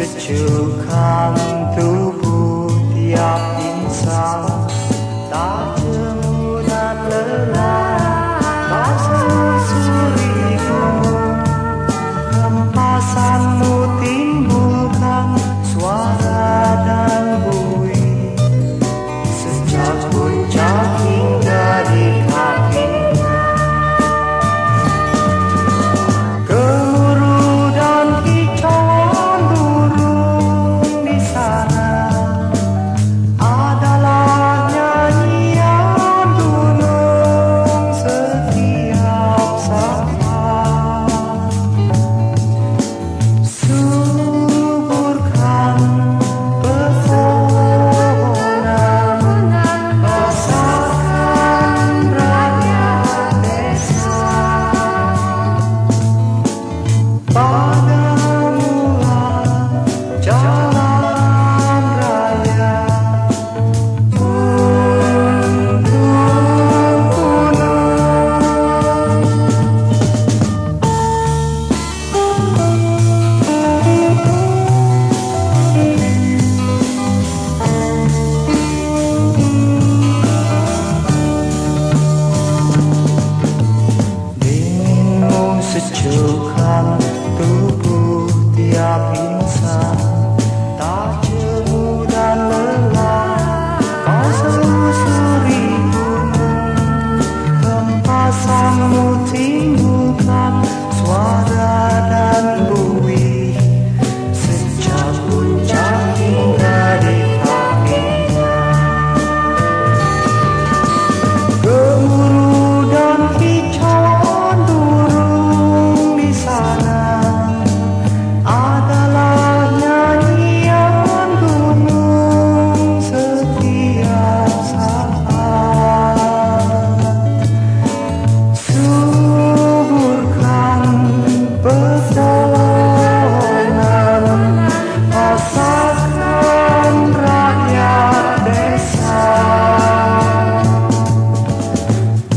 sejukkan tubuh triunfar.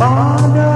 Father.